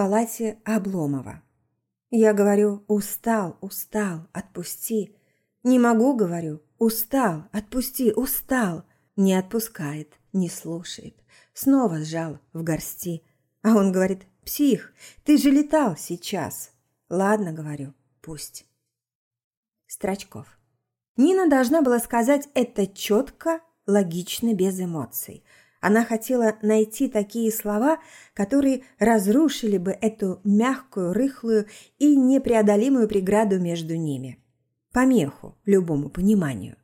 халате Обломова. Я говорю «устал, устал, отпусти». Не могу, говорю «устал, отпусти, устал». Не отпускает, не слушает. Снова сжал в горсти. А он говорит «псих, ты же летал сейчас». Ладно, говорю, пусть. Строчков. Нина должна была сказать это четко, логично, без эмоций. Она хотела найти такие слова, которые разрушили бы эту мягкую, рыхлую и непреодолимую преграду между ними. Помеху любому пониманию.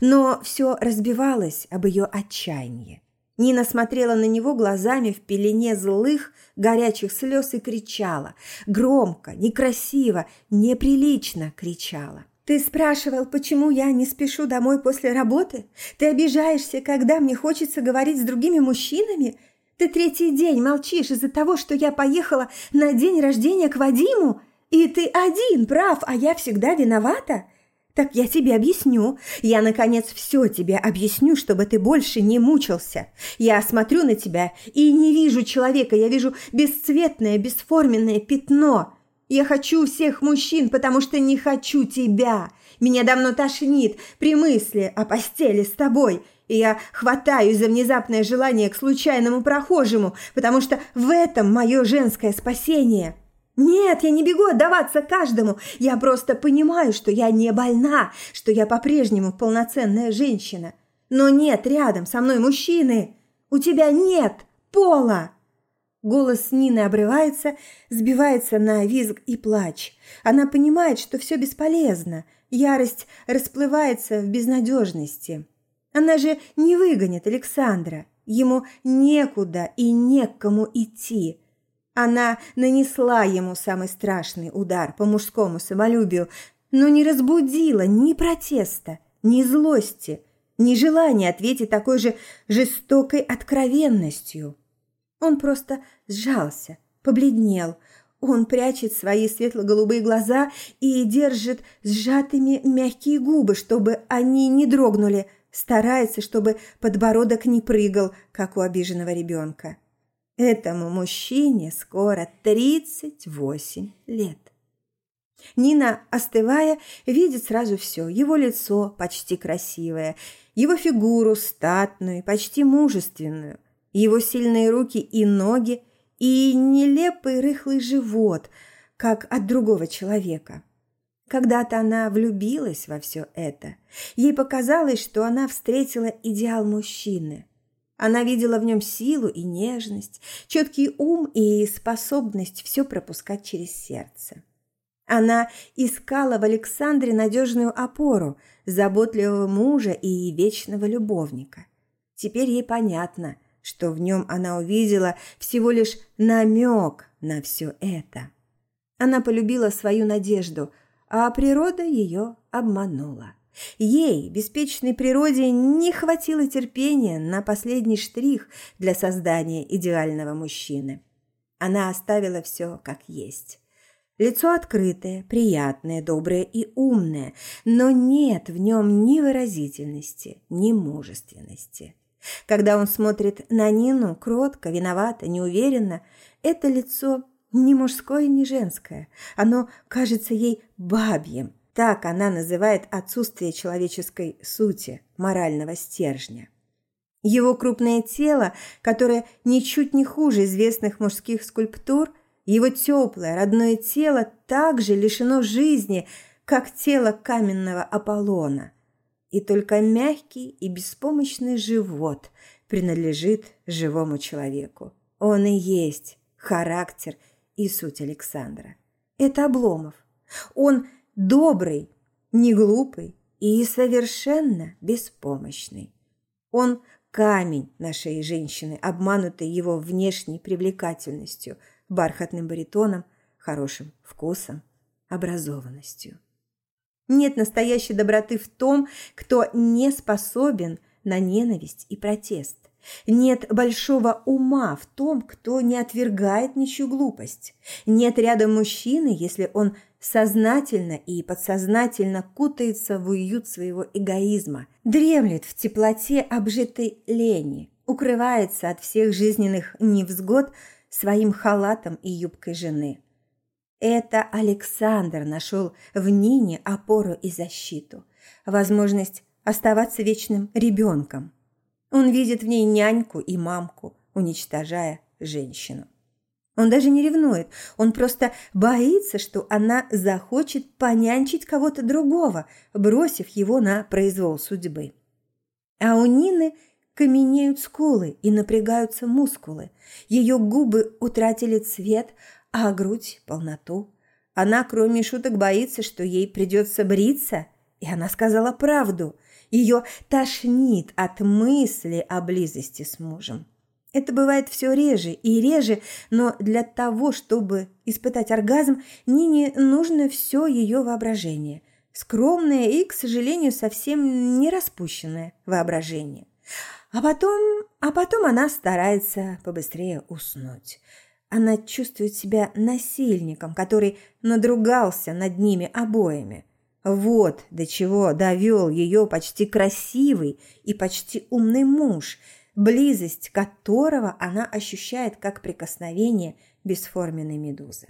Но все разбивалось об ее отчаянии. Нина смотрела на него глазами в пелене злых, горячих слез и кричала. Громко, некрасиво, неприлично кричала. Ты спрашивал, почему я не спешу домой после работы? Ты обижаешься, когда мне хочется говорить с другими мужчинами? Ты третий день молчишь из-за того, что я поехала на день рождения к Вадиму? И ты один прав, а я всегда виновата? Так я тебе объясню. Я, наконец, все тебе объясню, чтобы ты больше не мучился. Я смотрю на тебя и не вижу человека, я вижу бесцветное, бесформенное пятно – я хочу всех мужчин, потому что не хочу тебя. Меня давно тошнит при мысли о постели с тобой. И я хватаюсь за внезапное желание к случайному прохожему, потому что в этом мое женское спасение. Нет, я не бегу отдаваться каждому. Я просто понимаю, что я не больна, что я по-прежнему полноценная женщина. Но нет рядом со мной мужчины. У тебя нет пола. Голос Нины обрывается, сбивается на визг и плач. Она понимает, что все бесполезно. Ярость расплывается в безнадежности. Она же не выгонит Александра. Ему некуда и некому идти. Она нанесла ему самый страшный удар по мужскому самолюбию, но не разбудила ни протеста, ни злости, ни желания ответить такой же жестокой откровенностью. Он просто сжался, побледнел. Он прячет свои светло-голубые глаза и держит сжатыми мягкие губы, чтобы они не дрогнули, старается, чтобы подбородок не прыгал, как у обиженного ребенка. Этому мужчине скоро 38 лет. Нина, остывая, видит сразу все. Его лицо почти красивое, его фигуру статную, почти мужественную – его сильные руки и ноги, и нелепый рыхлый живот, как от другого человека. Когда-то она влюбилась во все это. Ей показалось, что она встретила идеал мужчины. Она видела в нем силу и нежность, четкий ум и способность все пропускать через сердце. Она искала в Александре надежную опору, заботливого мужа и вечного любовника. Теперь ей понятно – что в нем она увидела всего лишь намек на все это. Она полюбила свою надежду, а природа ее обманула. Ей, беспечной природе, не хватило терпения на последний штрих для создания идеального мужчины. Она оставила все как есть. Лицо открытое, приятное, доброе и умное, но нет в нем ни выразительности, ни мужественности. Когда он смотрит на Нину кротко, виновато, неуверенно, это лицо ни мужское, ни женское. Оно кажется ей бабьим. Так она называет отсутствие человеческой сути, морального стержня. Его крупное тело, которое ничуть не хуже известных мужских скульптур, его теплое, родное тело также лишено жизни, как тело каменного Аполлона – и только мягкий и беспомощный живот принадлежит живому человеку. Он и есть характер и суть Александра. Это Обломов. Он добрый, не глупый и совершенно беспомощный. Он камень нашей женщины, обманутый его внешней привлекательностью, бархатным баритоном, хорошим вкусом, образованностью. Нет настоящей доброты в том, кто не способен на ненависть и протест. Нет большого ума в том, кто не отвергает ничью глупость. Нет рядом мужчины, если он сознательно и подсознательно кутается в уют своего эгоизма, дремлет в теплоте обжитой лени, укрывается от всех жизненных невзгод своим халатом и юбкой жены. Это Александр нашел в Нине опору и защиту, возможность оставаться вечным ребенком. Он видит в ней няньку и мамку, уничтожая женщину. Он даже не ревнует, он просто боится, что она захочет понянчить кого-то другого, бросив его на произвол судьбы. А у Нины каменеют скулы и напрягаются мускулы. Ее губы утратили цвет, а грудь – полноту. Она, кроме шуток, боится, что ей придется бриться, и она сказала правду. Ее тошнит от мысли о близости с мужем. Это бывает все реже и реже, но для того, чтобы испытать оргазм, Нине нужно все ее воображение. Скромное и, к сожалению, совсем не распущенное воображение. А потом, а потом она старается побыстрее уснуть. Она чувствует себя насильником, который надругался над ними обоими. Вот до чего довел ее почти красивый и почти умный муж – близость которого она ощущает как прикосновение бесформенной медузы.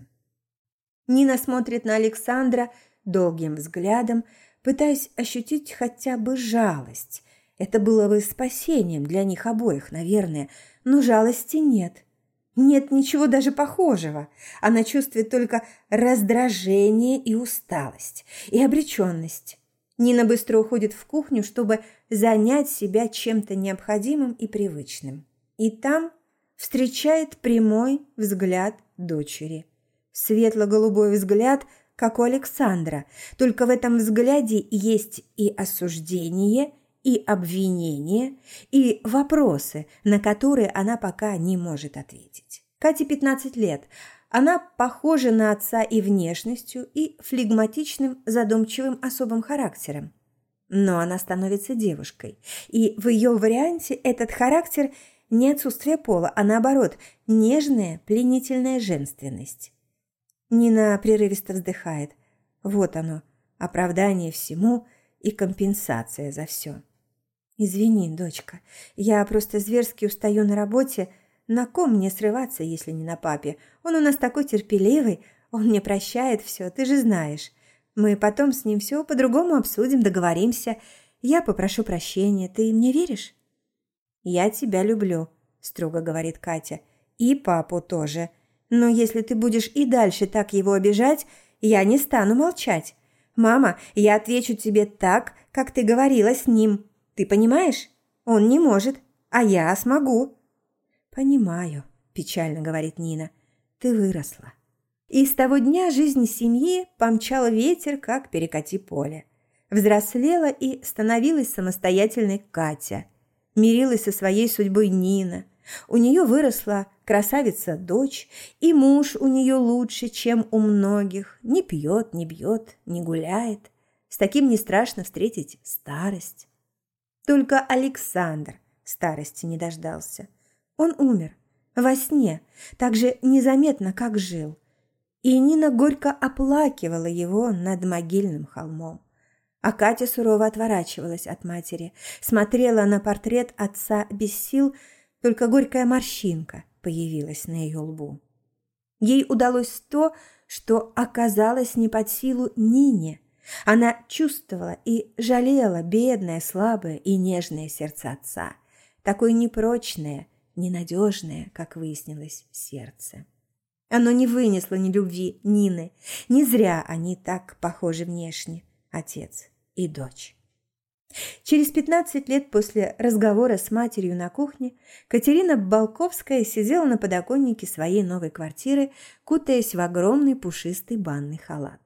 Нина смотрит на Александра долгим взглядом, пытаясь ощутить хотя бы жалость. Это было бы спасением для них обоих, наверное, но жалости нет. Нет ничего даже похожего. Она чувствует только раздражение и усталость, и обреченность. Нина быстро уходит в кухню, чтобы занять себя чем-то необходимым и привычным. И там встречает прямой взгляд дочери. Светло-голубой взгляд, как у Александра, только в этом взгляде есть и осуждение, и обвинение, и вопросы, на которые она пока не может ответить. Кате 15 лет – она похожа на отца и внешностью, и флегматичным, задумчивым особым характером. Но она становится девушкой, и в ее варианте этот характер не отсутствие пола, а наоборот, нежная, пленительная женственность. Нина прерывисто вздыхает. Вот оно, оправдание всему и компенсация за все. «Извини, дочка, я просто зверски устаю на работе, на ком мне срываться, если не на папе? Он у нас такой терпеливый, он мне прощает все, ты же знаешь. Мы потом с ним все по-другому обсудим, договоримся. Я попрошу прощения, ты мне веришь?» «Я тебя люблю», – строго говорит Катя. «И папу тоже. Но если ты будешь и дальше так его обижать, я не стану молчать. Мама, я отвечу тебе так, как ты говорила с ним. Ты понимаешь? Он не может, а я смогу». «Понимаю», – печально говорит Нина. «Ты выросла». И с того дня жизнь семьи помчал ветер, как перекати поле. Взрослела и становилась самостоятельной Катя. Мирилась со своей судьбой Нина. У нее выросла красавица-дочь, и муж у нее лучше, чем у многих. Не пьет, не бьет, не гуляет. С таким не страшно встретить старость. Только Александр старости не дождался – он умер. Во сне. Так же незаметно, как жил. И Нина горько оплакивала его над могильным холмом. А Катя сурово отворачивалась от матери, смотрела на портрет отца без сил, только горькая морщинка появилась на ее лбу. Ей удалось то, что оказалось не под силу Нине. Она чувствовала и жалела бедное, слабое и нежное сердце отца, такое непрочное, ненадежное, как выяснилось, сердце. Оно не вынесло ни любви Нины. Не зря они так похожи внешне, отец и дочь. Через 15 лет после разговора с матерью на кухне Катерина Балковская сидела на подоконнике своей новой квартиры, кутаясь в огромный пушистый банный халат.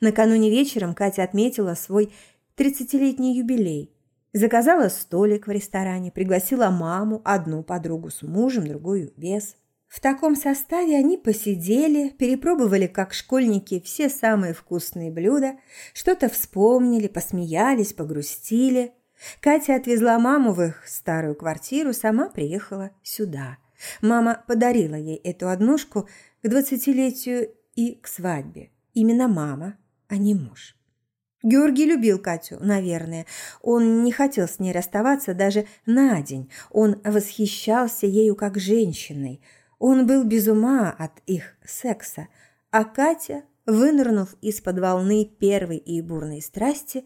Накануне вечером Катя отметила свой 30-летний юбилей – Заказала столик в ресторане, пригласила маму, одну подругу с мужем, другую без. В таком составе они посидели, перепробовали, как школьники, все самые вкусные блюда, что-то вспомнили, посмеялись, погрустили. Катя отвезла маму в их старую квартиру, сама приехала сюда. Мама подарила ей эту однушку к двадцатилетию и к свадьбе. Именно мама, а не муж. Георгий любил Катю, наверное. Он не хотел с ней расставаться даже на день. Он восхищался ею как женщиной. Он был без ума от их секса, а Катя, вынырнув из-под волны первой и бурной страсти,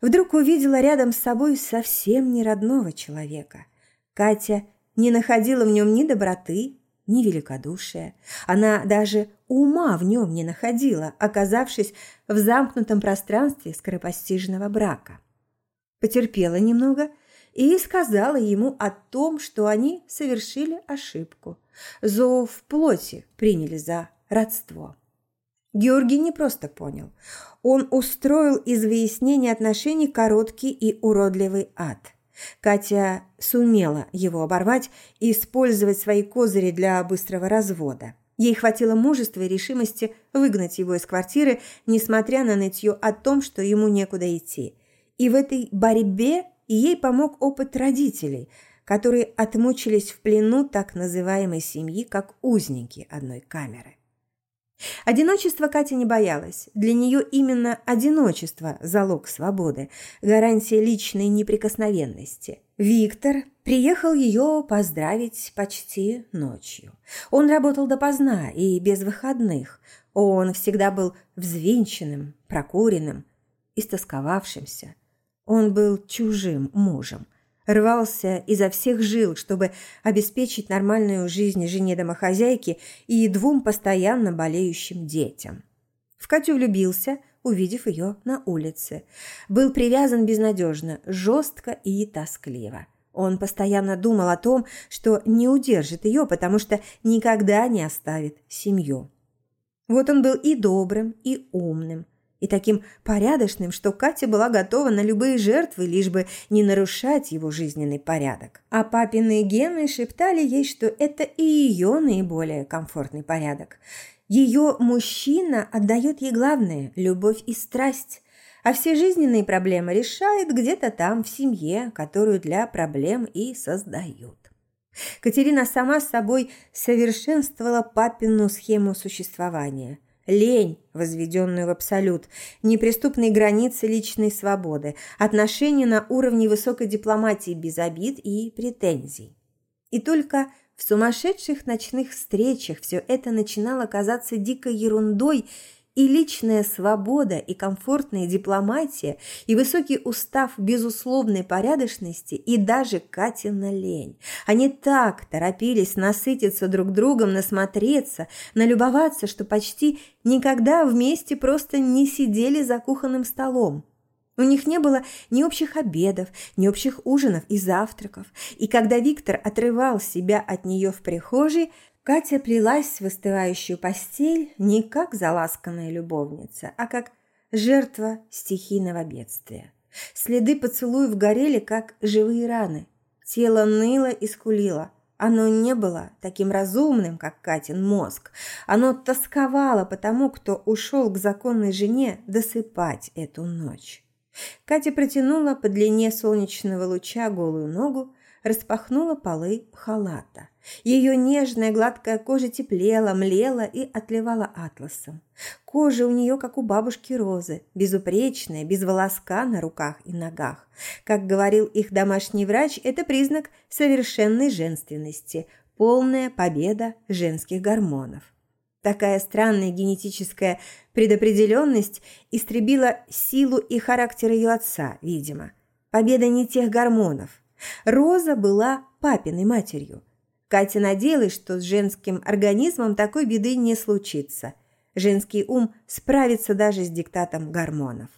вдруг увидела рядом с собой совсем не родного человека. Катя не находила в нем ни доброты, ни великодушия. Она даже ума в нем не находила, оказавшись в замкнутом пространстве скоропостижного брака. Потерпела немного и сказала ему о том, что они совершили ошибку. Зов плоти приняли за родство. Георгий не просто понял. Он устроил из выяснения отношений короткий и уродливый ад. Катя сумела его оборвать и использовать свои козыри для быстрого развода. Ей хватило мужества и решимости выгнать его из квартиры, несмотря на нытье о том, что ему некуда идти. И в этой борьбе ей помог опыт родителей, которые отмучились в плену так называемой семьи, как узники одной камеры. Одиночество Катя не боялась. Для нее именно одиночество – залог свободы, гарантия личной неприкосновенности. Виктор приехал ее поздравить почти ночью. Он работал допоздна и без выходных. Он всегда был взвинченным, прокуренным, истосковавшимся. Он был чужим мужем – рвался изо всех жил, чтобы обеспечить нормальную жизнь жене-домохозяйки и двум постоянно болеющим детям. В Катю влюбился, увидев ее на улице. Был привязан безнадежно, жестко и тоскливо. Он постоянно думал о том, что не удержит ее, потому что никогда не оставит семью. Вот он был и добрым, и умным, и таким порядочным, что Катя была готова на любые жертвы, лишь бы не нарушать его жизненный порядок. А папины гены шептали ей, что это и ее наиболее комфортный порядок. Ее мужчина отдает ей главное – любовь и страсть, а все жизненные проблемы решает где-то там, в семье, которую для проблем и создают. Катерина сама с собой совершенствовала папину схему существования – лень, возведенную в абсолют, неприступные границы личной свободы, отношения на уровне высокой дипломатии без обид и претензий. И только в сумасшедших ночных встречах все это начинало казаться дикой ерундой и личная свобода, и комфортная дипломатия, и высокий устав безусловной порядочности, и даже Катина лень. Они так торопились насытиться друг другом, насмотреться, налюбоваться, что почти никогда вместе просто не сидели за кухонным столом. У них не было ни общих обедов, ни общих ужинов и завтраков. И когда Виктор отрывал себя от нее в прихожей, Катя плелась в остывающую постель не как заласканная любовница, а как жертва стихийного бедствия. Следы поцелуев горели, как живые раны. Тело ныло и скулило. Оно не было таким разумным, как Катин мозг. Оно тосковало по тому, кто ушел к законной жене досыпать эту ночь. Катя протянула по длине солнечного луча голую ногу, распахнула полы халата. Ее нежная гладкая кожа теплела, млела и отливала атласом. Кожа у нее, как у бабушки Розы, безупречная, без волоска на руках и ногах. Как говорил их домашний врач, это признак совершенной женственности, полная победа женских гормонов. Такая странная генетическая предопределенность истребила силу и характер ее отца, видимо. Победа не тех гормонов, Роза была папиной матерью. Катя надеялась, что с женским организмом такой беды не случится. Женский ум справится даже с диктатом гормонов.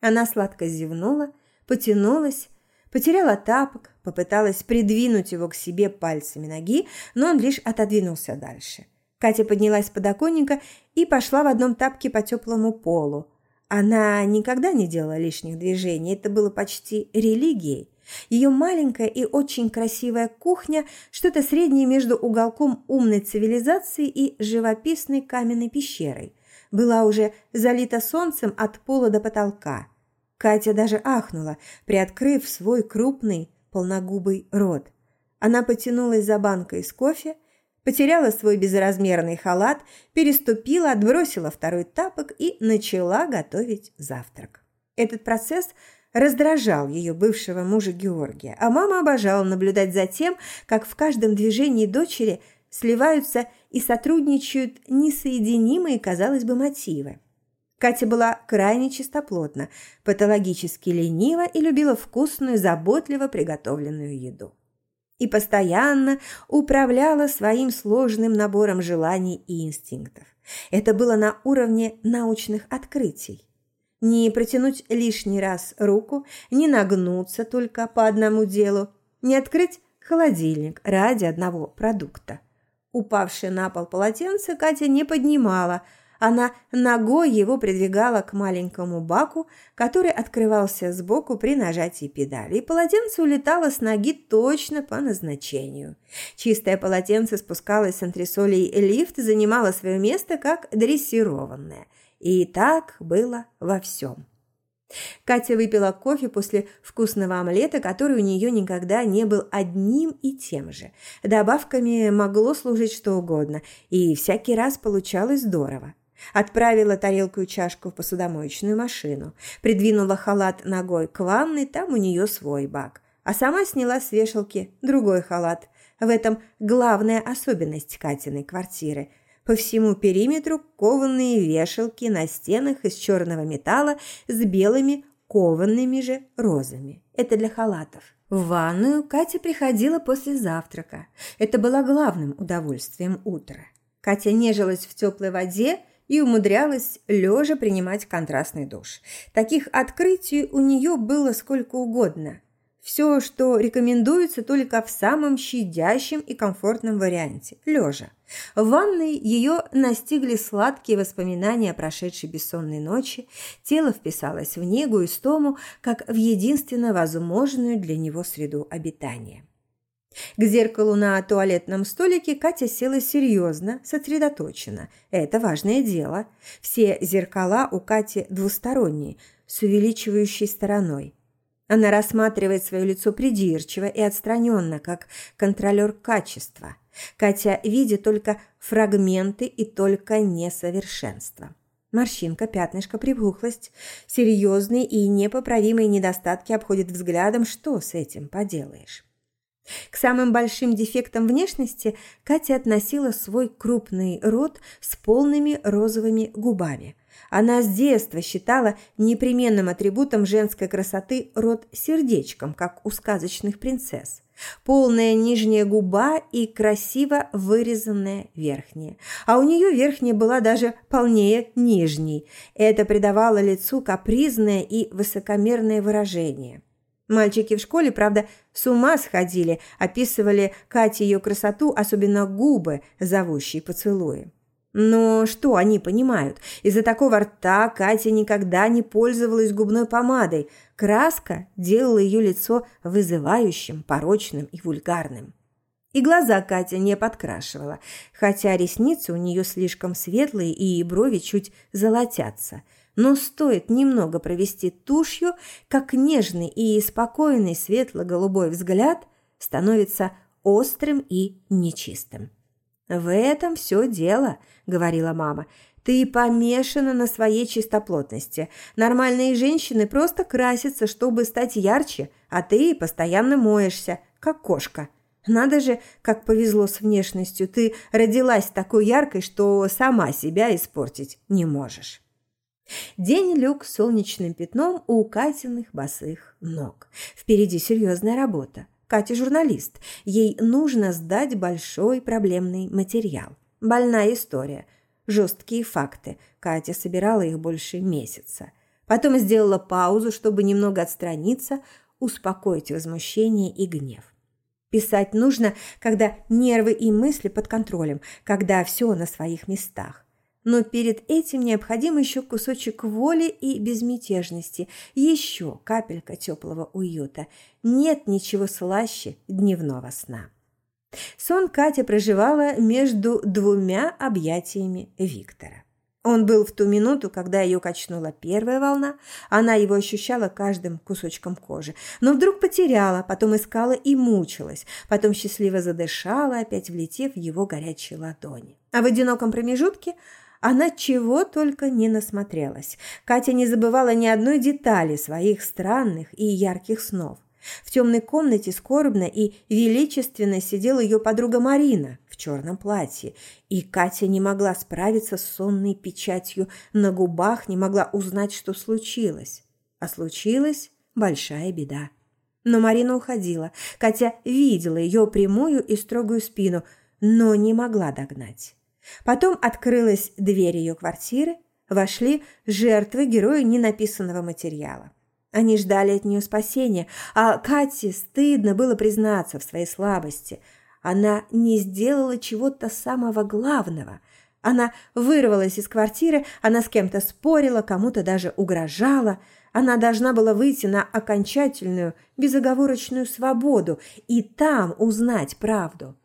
Она сладко зевнула, потянулась, потеряла тапок, попыталась придвинуть его к себе пальцами ноги, но он лишь отодвинулся дальше. Катя поднялась с подоконника и пошла в одном тапке по теплому полу. Она никогда не делала лишних движений, это было почти религией. Ее маленькая и очень красивая кухня – что-то среднее между уголком умной цивилизации и живописной каменной пещерой. Была уже залита солнцем от пола до потолка. Катя даже ахнула, приоткрыв свой крупный полногубый рот. Она потянулась за банкой с кофе, потеряла свой безразмерный халат, переступила, отбросила второй тапок и начала готовить завтрак. Этот процесс – раздражал ее бывшего мужа Георгия, а мама обожала наблюдать за тем, как в каждом движении дочери сливаются и сотрудничают несоединимые, казалось бы, мотивы. Катя была крайне чистоплотна, патологически ленива и любила вкусную, заботливо приготовленную еду. И постоянно управляла своим сложным набором желаний и инстинктов. Это было на уровне научных открытий. Не протянуть лишний раз руку, не нагнуться только по одному делу, не открыть холодильник ради одного продукта. Упавшее на пол полотенце Катя не поднимала – она ногой его придвигала к маленькому баку, который открывался сбоку при нажатии педали, и полотенце улетало с ноги точно по назначению. Чистое полотенце спускалось с антресолей лифт, занимало свое место как дрессированное. И так было во всем. Катя выпила кофе после вкусного омлета, который у нее никогда не был одним и тем же. Добавками могло служить что угодно, и всякий раз получалось здорово. Отправила тарелку и чашку в посудомоечную машину, придвинула халат ногой к ванной, там у нее свой бак, а сама сняла с вешалки другой халат. В этом главная особенность Катиной квартиры. По всему периметру кованные вешалки на стенах из черного металла с белыми кованными же розами. Это для халатов. В ванную Катя приходила после завтрака. Это было главным удовольствием утра. Катя нежилась в теплой воде и умудрялась лежа принимать контрастный душ. Таких открытий у нее было сколько угодно. Все, что рекомендуется только в самом щадящем и комфортном варианте – лежа. В ванной ее настигли сладкие воспоминания о прошедшей бессонной ночи, тело вписалось в негу и стому, как в единственно возможную для него среду обитания. К зеркалу на туалетном столике Катя села серьезно, сосредоточенно. Это важное дело. Все зеркала у Кати двусторонние, с увеличивающей стороной. Она рассматривает свое лицо придирчиво и отстраненно, как контролер качества. Катя видит только фрагменты и только несовершенства. Морщинка, пятнышко, припухлость. Серьезные и непоправимые недостатки обходят взглядом. Что с этим поделаешь? К самым большим дефектам внешности Катя относила свой крупный рот с полными розовыми губами. Она с детства считала непременным атрибутом женской красоты рот сердечком, как у сказочных принцесс. Полная нижняя губа и красиво вырезанная верхняя. А у нее верхняя была даже полнее нижней. Это придавало лицу капризное и высокомерное выражение. Мальчики в школе, правда, с ума сходили, описывали Кате ее красоту, особенно губы, зовущие поцелуи. Но что они понимают? Из-за такого рта Катя никогда не пользовалась губной помадой. Краска делала ее лицо вызывающим, порочным и вульгарным. И глаза Катя не подкрашивала, хотя ресницы у нее слишком светлые и брови чуть золотятся – но стоит немного провести тушью, как нежный и спокойный светло-голубой взгляд становится острым и нечистым. «В этом все дело», — говорила мама. «Ты помешана на своей чистоплотности. Нормальные женщины просто красятся, чтобы стать ярче, а ты постоянно моешься, как кошка. Надо же, как повезло с внешностью. Ты родилась такой яркой, что сама себя испортить не можешь». День лег солнечным пятном у Катиных босых ног. Впереди серьезная работа. Катя журналист. Ей нужно сдать большой проблемный материал. Больная история. Жесткие факты. Катя собирала их больше месяца. Потом сделала паузу, чтобы немного отстраниться, успокоить возмущение и гнев. Писать нужно, когда нервы и мысли под контролем, когда все на своих местах. Но перед этим необходим еще кусочек воли и безмятежности, еще капелька теплого уюта. Нет ничего слаще дневного сна. Сон Катя проживала между двумя объятиями Виктора. Он был в ту минуту, когда ее качнула первая волна, она его ощущала каждым кусочком кожи, но вдруг потеряла, потом искала и мучилась, потом счастливо задышала, опять влетев в его горячие ладони. А в одиноком промежутке она чего только не насмотрелась. Катя не забывала ни одной детали своих странных и ярких снов. В темной комнате скорбно и величественно сидела ее подруга Марина в черном платье, и Катя не могла справиться с сонной печатью на губах, не могла узнать, что случилось. А случилась большая беда. Но Марина уходила. Катя видела ее прямую и строгую спину, но не могла догнать. Потом открылась дверь ее квартиры, вошли жертвы героя ненаписанного материала. Они ждали от нее спасения, а Кате стыдно было признаться в своей слабости. Она не сделала чего-то самого главного. Она вырвалась из квартиры, она с кем-то спорила, кому-то даже угрожала. Она должна была выйти на окончательную, безоговорочную свободу и там узнать правду.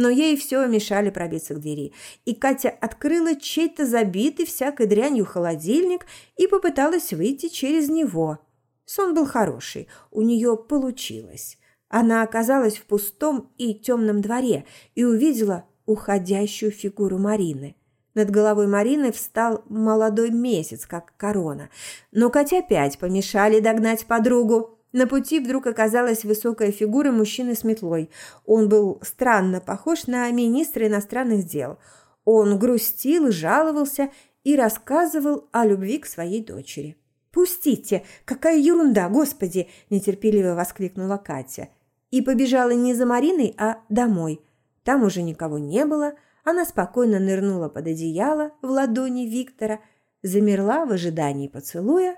Но ей все мешали пробиться к двери, и Катя открыла чей-то забитый всякой дрянью холодильник и попыталась выйти через него. Сон был хороший, у нее получилось. Она оказалась в пустом и темном дворе и увидела уходящую фигуру Марины. Над головой Марины встал молодой месяц, как корона. Но Катя опять помешали догнать подругу. На пути вдруг оказалась высокая фигура мужчины с метлой. Он был странно похож на министра иностранных дел. Он грустил, жаловался и рассказывал о любви к своей дочери. «Пустите! Какая ерунда, господи!» – нетерпеливо воскликнула Катя. И побежала не за Мариной, а домой. Там уже никого не было. Она спокойно нырнула под одеяло в ладони Виктора, замерла в ожидании поцелуя,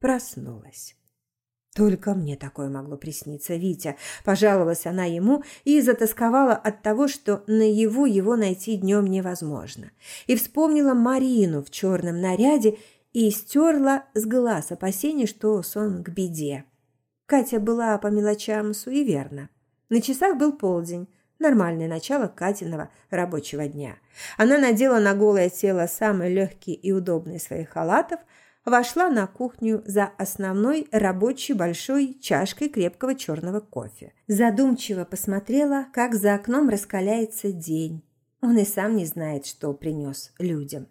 проснулась. Только мне такое могло присниться, Витя. Пожаловалась она ему и затасковала от того, что наяву его найти днем невозможно. И вспомнила Марину в черном наряде и стерла с глаз опасение, что сон к беде. Катя была по мелочам суеверна. На часах был полдень, нормальное начало Катиного рабочего дня. Она надела на голое тело самый легкий и удобный своих халатов – вошла на кухню за основной рабочей большой чашкой крепкого черного кофе. Задумчиво посмотрела, как за окном раскаляется день. Он и сам не знает, что принес людям.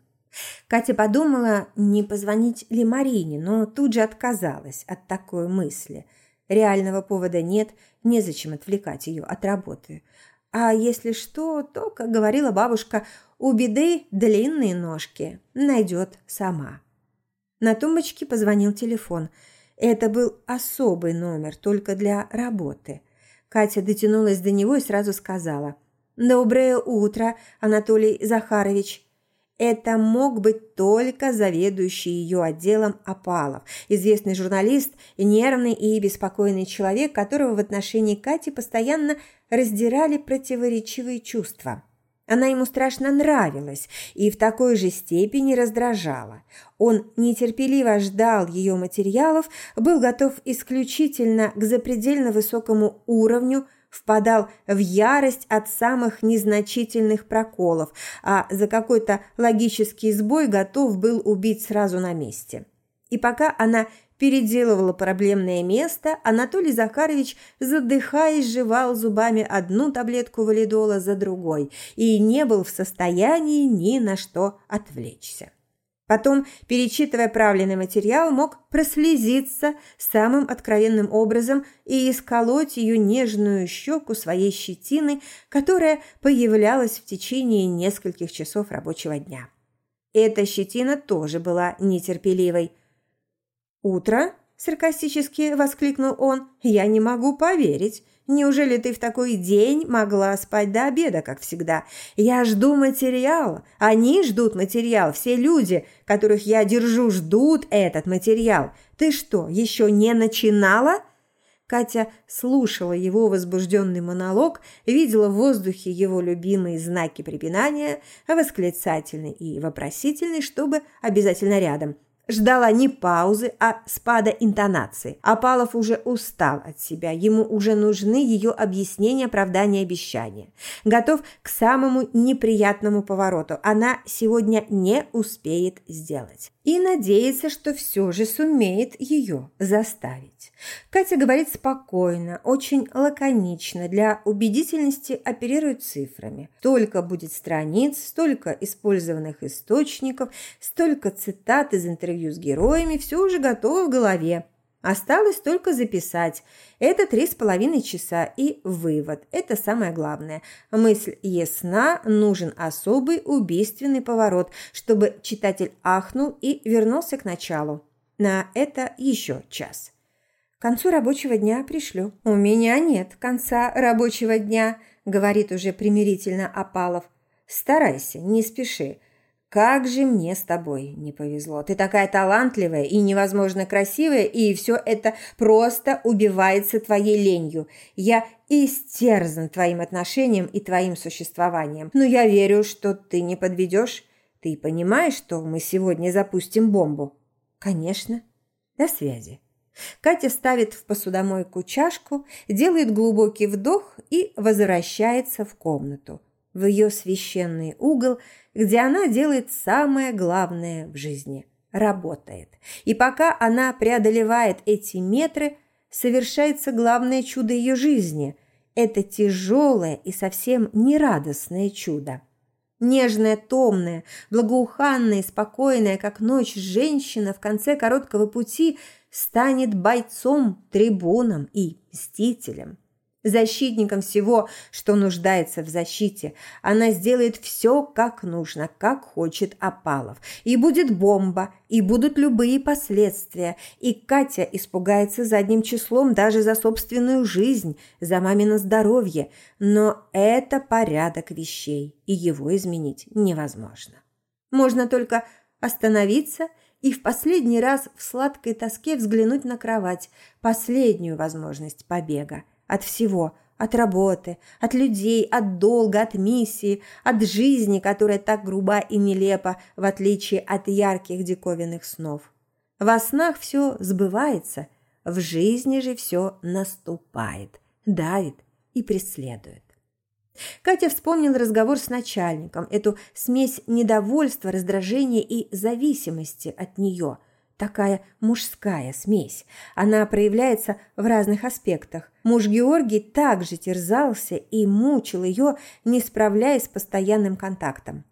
Катя подумала, не позвонить ли Марине, но тут же отказалась от такой мысли. Реального повода нет, незачем отвлекать ее от работы. А если что, то, как говорила бабушка, у беды длинные ножки, найдет сама. На тумбочке позвонил телефон. Это был особый номер, только для работы. Катя дотянулась до него и сразу сказала. «Доброе утро, Анатолий Захарович». Это мог быть только заведующий ее отделом Апалов, известный журналист, нервный и беспокойный человек, которого в отношении Кати постоянно раздирали противоречивые чувства. Она ему страшно нравилась и в такой же степени раздражала. Он нетерпеливо ждал ее материалов, был готов исключительно к запредельно высокому уровню, впадал в ярость от самых незначительных проколов, а за какой-то логический сбой готов был убить сразу на месте. И пока она переделывала проблемное место, Анатолий Захарович, задыхаясь, жевал зубами одну таблетку валидола за другой и не был в состоянии ни на что отвлечься. Потом, перечитывая правленный материал, мог прослезиться самым откровенным образом и исколоть ее нежную щеку своей щетиной, которая появлялась в течение нескольких часов рабочего дня. Эта щетина тоже была нетерпеливой. «Утро?» – саркастически воскликнул он. «Я не могу поверить. Неужели ты в такой день могла спать до обеда, как всегда? Я жду материала. Они ждут материал. Все люди, которых я держу, ждут этот материал. Ты что, еще не начинала?» Катя слушала его возбужденный монолог, видела в воздухе его любимые знаки препинания, восклицательный и вопросительный, чтобы обязательно рядом – ждала не паузы, а спада интонации. Апалов уже устал от себя, ему уже нужны ее объяснения, оправдания, обещания. Готов к самому неприятному повороту. Она сегодня не успеет сделать. И надеется, что все же сумеет ее заставить. Катя говорит спокойно, очень лаконично, для убедительности оперирует цифрами. Столько будет страниц, столько использованных источников, столько цитат из интервью с героями, все уже готово в голове. Осталось только записать. Это три с половиной часа и вывод. Это самое главное. Мысль ясна, нужен особый убийственный поворот, чтобы читатель ахнул и вернулся к началу. На это еще час. К концу рабочего дня пришлю. У меня нет конца рабочего дня, говорит уже примирительно Апалов. Старайся, не спеши. Как же мне с тобой не повезло. Ты такая талантливая и невозможно красивая, и все это просто убивается твоей ленью. Я истерзан твоим отношением и твоим существованием. Но я верю, что ты не подведешь. Ты понимаешь, что мы сегодня запустим бомбу? Конечно. До связи. Катя ставит в посудомойку чашку, делает глубокий вдох и возвращается в комнату в ее священный угол, где она делает самое главное в жизни – работает. И пока она преодолевает эти метры, совершается главное чудо ее жизни – это тяжелое и совсем нерадостное чудо. Нежная, томная, благоуханная спокойная, как ночь, женщина в конце короткого пути станет бойцом, трибуном и мстителем защитником всего, что нуждается в защите. Она сделает все, как нужно, как хочет Апалов. И будет бомба, и будут любые последствия. И Катя испугается задним числом даже за собственную жизнь, за мамино здоровье. Но это порядок вещей, и его изменить невозможно. Можно только остановиться и в последний раз в сладкой тоске взглянуть на кровать, последнюю возможность побега от всего, от работы, от людей, от долга, от миссии, от жизни, которая так груба и нелепа, в отличие от ярких диковинных снов. Во снах все сбывается, в жизни же все наступает, давит и преследует. Катя вспомнил разговор с начальником, эту смесь недовольства, раздражения и зависимости от нее – такая мужская смесь. Она проявляется в разных аспектах. Муж Георгий также терзался и мучил ее, не справляясь с постоянным контактом.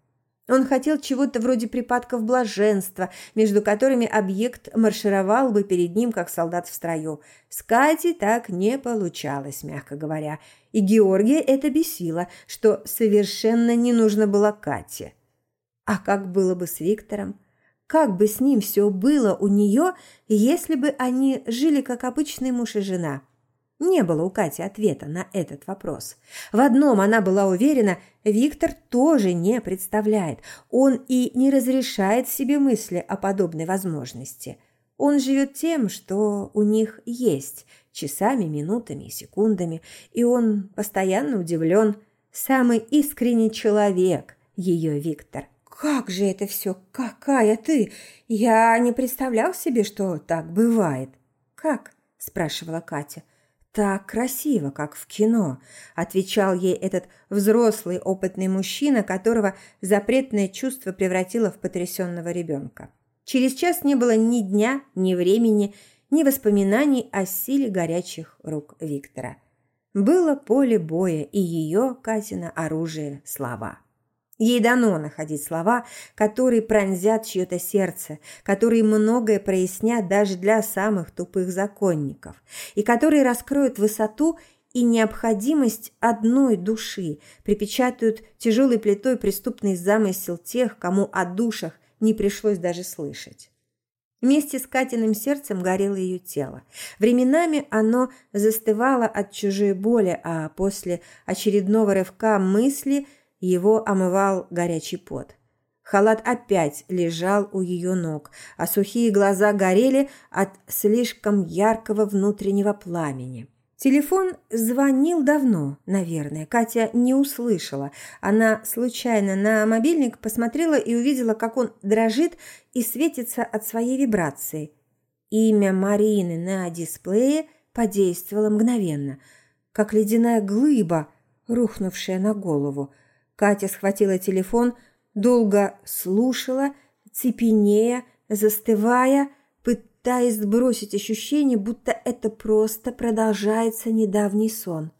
Он хотел чего-то вроде припадков блаженства, между которыми объект маршировал бы перед ним, как солдат в строю. С Катей так не получалось, мягко говоря. И Георгия это бесило, что совершенно не нужно было Кате. А как было бы с Виктором? Как бы с ним все было у нее, если бы они жили как обычный муж и жена. Не было у Кати ответа на этот вопрос. В одном она была уверена, Виктор тоже не представляет. Он и не разрешает себе мысли о подобной возможности. Он живет тем, что у них есть, часами, минутами и секундами, и он постоянно удивлен. Самый искренний человек, ее Виктор – «Как же это все? Какая ты? Я не представлял себе, что так бывает». «Как?» – спрашивала Катя. «Так красиво, как в кино», – отвечал ей этот взрослый опытный мужчина, которого запретное чувство превратило в потрясенного ребенка. Через час не было ни дня, ни времени, ни воспоминаний о силе горячих рук Виктора. Было поле боя и ее, Катина, оружие – слова. Ей дано находить слова, которые пронзят чье-то сердце, которые многое прояснят даже для самых тупых законников, и которые раскроют высоту и необходимость одной души, припечатают тяжелой плитой преступный замысел тех, кому о душах не пришлось даже слышать. Вместе с Катиным сердцем горело ее тело. Временами оно застывало от чужой боли, а после очередного рывка мысли – его омывал горячий пот. Халат опять лежал у ее ног, а сухие глаза горели от слишком яркого внутреннего пламени. Телефон звонил давно, наверное. Катя не услышала. Она случайно на мобильник посмотрела и увидела, как он дрожит и светится от своей вибрации. Имя Марины на дисплее подействовало мгновенно, как ледяная глыба, рухнувшая на голову – Катя схватила телефон, долго слушала, цепенея, застывая, пытаясь сбросить ощущение, будто это просто продолжается недавний сон.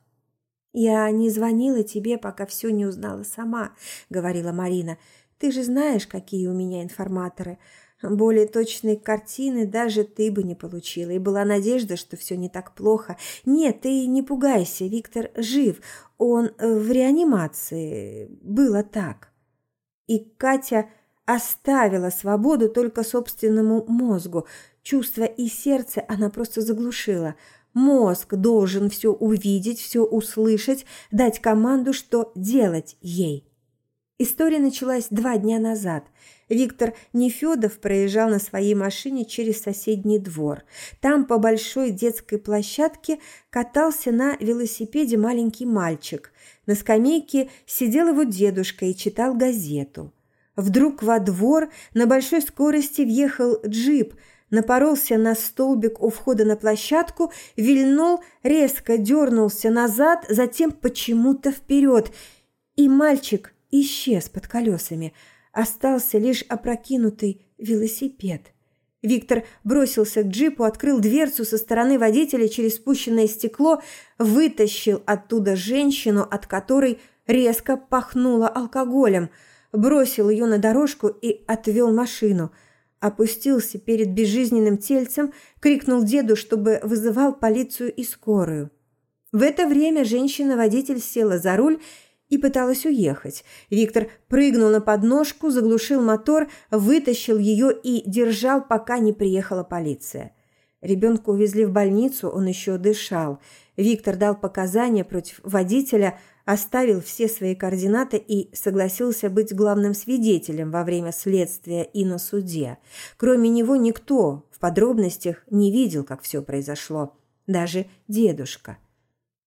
«Я не звонила тебе, пока все не узнала сама», — говорила Марина. «Ты же знаешь, какие у меня информаторы. Более точной картины даже ты бы не получила, и была надежда, что все не так плохо. Нет, ты не пугайся, Виктор жив, он в реанимации. Было так. И Катя оставила свободу только собственному мозгу. Чувства и сердце она просто заглушила. Мозг должен все увидеть, все услышать, дать команду, что делать ей. История началась два дня назад. Виктор Нефедов проезжал на своей машине через соседний двор. Там по большой детской площадке катался на велосипеде маленький мальчик. На скамейке сидел его дедушка и читал газету. Вдруг во двор на большой скорости въехал джип, напоролся на столбик у входа на площадку, вильнул, резко дернулся назад, затем почему-то вперед. И мальчик – исчез под колесами. Остался лишь опрокинутый велосипед. Виктор бросился к джипу, открыл дверцу со стороны водителя через спущенное стекло, вытащил оттуда женщину, от которой резко пахнуло алкоголем, бросил ее на дорожку и отвел машину. Опустился перед безжизненным тельцем, крикнул деду, чтобы вызывал полицию и скорую. В это время женщина-водитель села за руль и пыталась уехать. Виктор прыгнул на подножку, заглушил мотор, вытащил ее и держал, пока не приехала полиция. Ребенка увезли в больницу, он еще дышал. Виктор дал показания против водителя, оставил все свои координаты и согласился быть главным свидетелем во время следствия и на суде. Кроме него никто в подробностях не видел, как все произошло. Даже дедушка –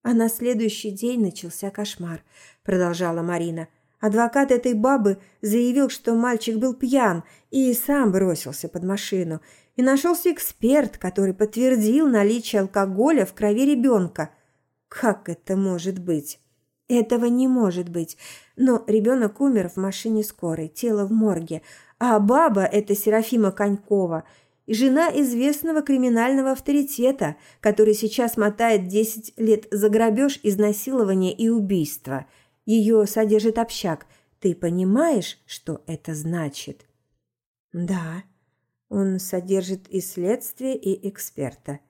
а на следующий день начался кошмар, продолжала Марина. Адвокат этой бабы заявил, что мальчик был пьян и сам бросился под машину. И нашелся эксперт, который подтвердил наличие алкоголя в крови ребенка. Как это может быть? Этого не может быть. Но ребенок умер в машине скорой, тело в морге. А баба – это Серафима Конькова – жена известного криминального авторитета, который сейчас мотает 10 лет за грабеж, изнасилование и убийство. Ее содержит общак. Ты понимаешь, что это значит? Да, он содержит и следствие, и эксперта.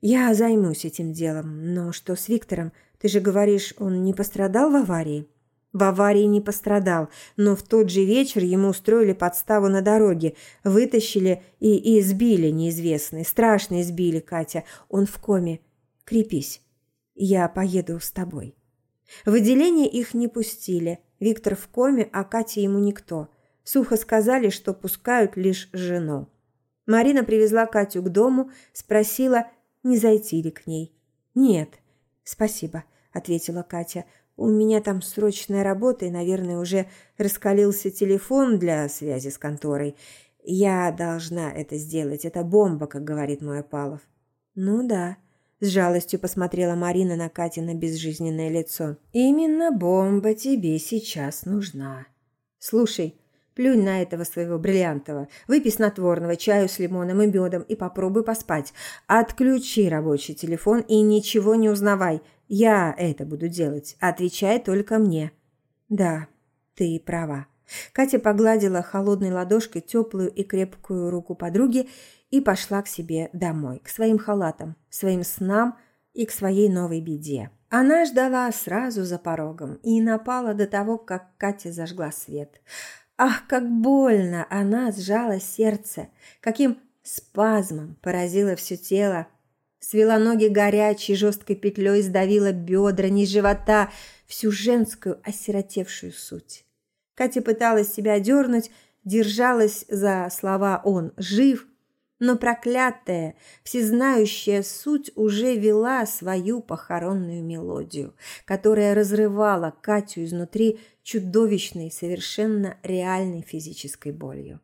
Я займусь этим делом, но что с Виктором? Ты же говоришь, он не пострадал в аварии? В аварии не пострадал, но в тот же вечер ему устроили подставу на дороге, вытащили и, и сбили неизвестные, страшно избили Катя. Он в коме. Крепись, я поеду с тобой. В отделение их не пустили. Виктор в коме, а Катя ему никто. Сухо сказали, что пускают лишь жену. Марина привезла Катю к дому, спросила, не зайти ли к ней. «Нет, спасибо», – ответила Катя. У меня там срочная работа, и, наверное, уже раскалился телефон для связи с конторой. Я должна это сделать. Это бомба, как говорит мой Апалов. Ну да. С жалостью посмотрела Марина на Катина безжизненное лицо. Именно бомба тебе сейчас нужна. Слушай, Плюнь на этого своего бриллиантового. Выпей снотворного, чаю с лимоном и медом и попробуй поспать. Отключи рабочий телефон и ничего не узнавай. Я это буду делать. Отвечай только мне. Да, ты права. Катя погладила холодной ладошкой теплую и крепкую руку подруги и пошла к себе домой, к своим халатам, своим снам и к своей новой беде. Она ждала сразу за порогом и напала до того, как Катя зажгла свет. Ах, как больно она сжала сердце, каким спазмом поразило все тело. Свела ноги горячей жесткой петлей, сдавила бедра, низ живота, всю женскую осиротевшую суть. Катя пыталась себя дернуть, держалась за слова «он жив», но проклятая, всезнающая суть уже вела свою похоронную мелодию, которая разрывала Катю изнутри чудовищной, совершенно реальной физической болью.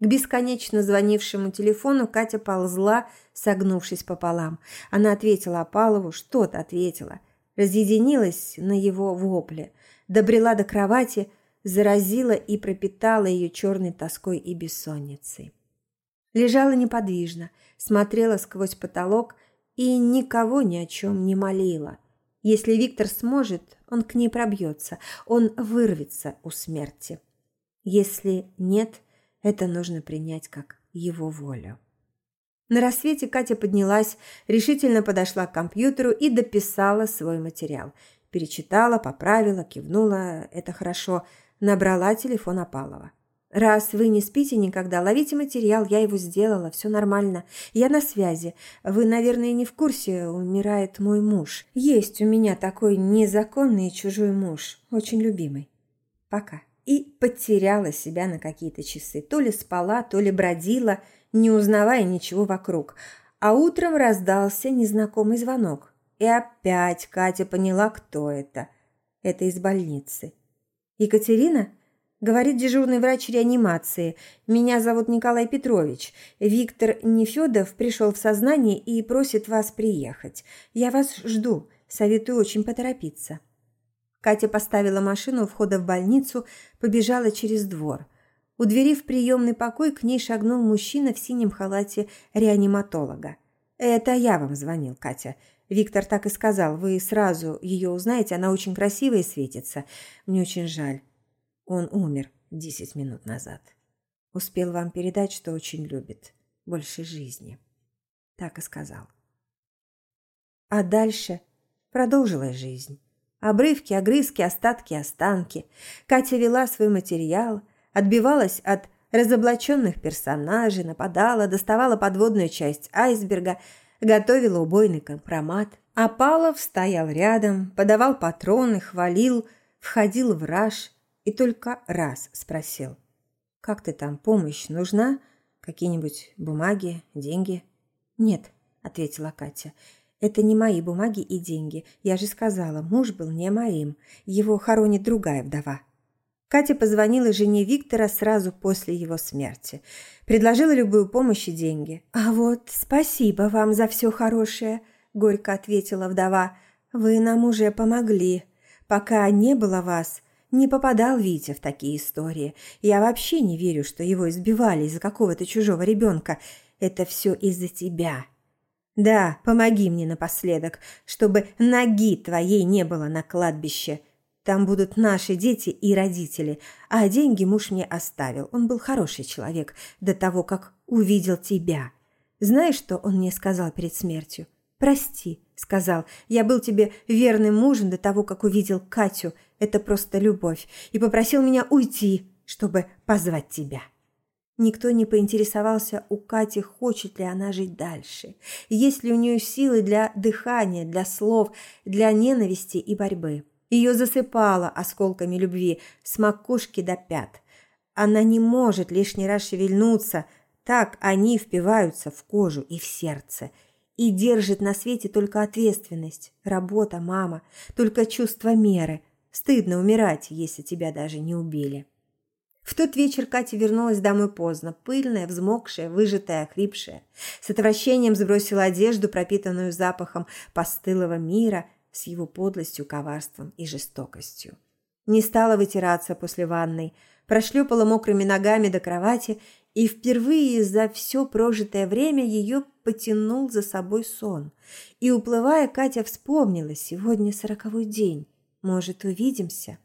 К бесконечно звонившему телефону Катя ползла, согнувшись пополам. Она ответила Апалову, что-то ответила. Разъединилась на его вопле, добрела до кровати, заразила и пропитала ее черной тоской и бессонницей. Лежала неподвижно, смотрела сквозь потолок и никого ни о чем не молила. Если Виктор сможет, он к ней пробьется, он вырвется у смерти. Если нет, это нужно принять как его волю. На рассвете Катя поднялась, решительно подошла к компьютеру и дописала свой материал. Перечитала, поправила, кивнула «это хорошо», набрала телефон Апалова. «Раз вы не спите никогда, ловите материал, я его сделала, все нормально. Я на связи. Вы, наверное, не в курсе, умирает мой муж. Есть у меня такой незаконный чужой муж, очень любимый. Пока». И потеряла себя на какие-то часы. То ли спала, то ли бродила, не узнавая ничего вокруг. А утром раздался незнакомый звонок. И опять Катя поняла, кто это. Это из больницы. «Екатерина?» Говорит дежурный врач реанимации. Меня зовут Николай Петрович. Виктор Нефёдов пришел в сознание и просит вас приехать. Я вас жду. Советую очень поторопиться. Катя поставила машину у входа в больницу, побежала через двор. У двери в приемный покой к ней шагнул мужчина в синем халате реаниматолога. «Это я вам звонил, Катя. Виктор так и сказал. Вы сразу ее узнаете, она очень красивая и светится. Мне очень жаль. Он умер десять минут назад. Успел вам передать, что очень любит. Больше жизни. Так и сказал. А дальше продолжилась жизнь. Обрывки, огрызки, остатки, останки. Катя вела свой материал, отбивалась от разоблаченных персонажей, нападала, доставала подводную часть айсберга, готовила убойный компромат. А Палов стоял рядом, подавал патроны, хвалил, входил в раж – и только раз спросил. «Как ты там, помощь нужна? Какие-нибудь бумаги, деньги?» «Нет», – ответила Катя. «Это не мои бумаги и деньги. Я же сказала, муж был не моим. Его хоронит другая вдова». Катя позвонила жене Виктора сразу после его смерти. Предложила любую помощь и деньги. «А вот спасибо вам за все хорошее», – горько ответила вдова. «Вы нам уже помогли. Пока не было вас, не попадал Витя в такие истории. Я вообще не верю, что его избивали из-за какого-то чужого ребенка. Это все из-за тебя. Да, помоги мне напоследок, чтобы ноги твоей не было на кладбище. Там будут наши дети и родители, а деньги муж мне оставил. Он был хороший человек до того, как увидел тебя. Знаешь, что он мне сказал перед смертью? «Прости», — сказал, — «я был тебе верным мужем до того, как увидел Катю. Это просто любовь. И попросил меня уйти, чтобы позвать тебя». Никто не поинтересовался у Кати, хочет ли она жить дальше. Есть ли у нее силы для дыхания, для слов, для ненависти и борьбы. Ее засыпало осколками любви с макушки до пят. Она не может лишний раз шевельнуться, так они впиваются в кожу и в сердце – и держит на свете только ответственность, работа, мама, только чувство меры. Стыдно умирать, если тебя даже не убили. В тот вечер Катя вернулась домой поздно, пыльная, взмокшая, выжатая, охрипшая. С отвращением сбросила одежду, пропитанную запахом постылого мира, с его подлостью, коварством и жестокостью. Не стала вытираться после ванной, прошлепала мокрыми ногами до кровати и впервые за все прожитое время ее потянул за собой сон. И, уплывая, Катя вспомнила, сегодня сороковой день. Может, увидимся?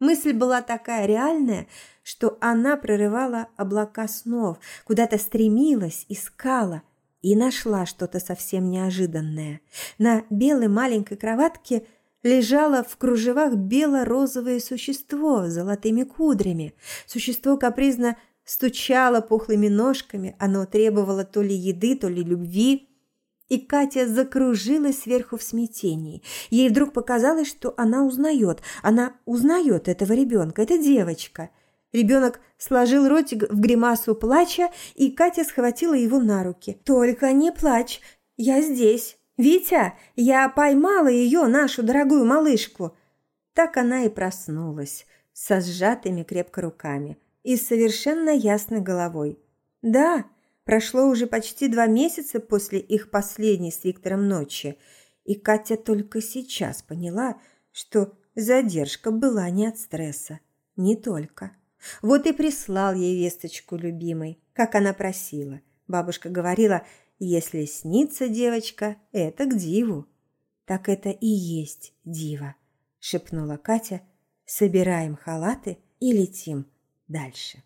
Мысль была такая реальная, что она прорывала облака снов, куда-то стремилась, искала и нашла что-то совсем неожиданное. На белой маленькой кроватке лежало в кружевах бело-розовое существо с золотыми кудрями. Существо капризно стучало пухлыми ножками, оно требовало то ли еды, то ли любви. И Катя закружилась сверху в смятении. Ей вдруг показалось, что она узнает. Она узнает этого ребенка, это девочка. Ребенок сложил ротик в гримасу плача, и Катя схватила его на руки. «Только не плачь, я здесь. Витя, я поймала ее, нашу дорогую малышку». Так она и проснулась, со сжатыми крепко руками и совершенно ясной головой. Да, прошло уже почти два месяца после их последней с Виктором ночи, и Катя только сейчас поняла, что задержка была не от стресса, не только. Вот и прислал ей весточку любимой, как она просила. Бабушка говорила, если снится девочка, это к диву. Так это и есть дива, шепнула Катя. Собираем халаты и летим дальше.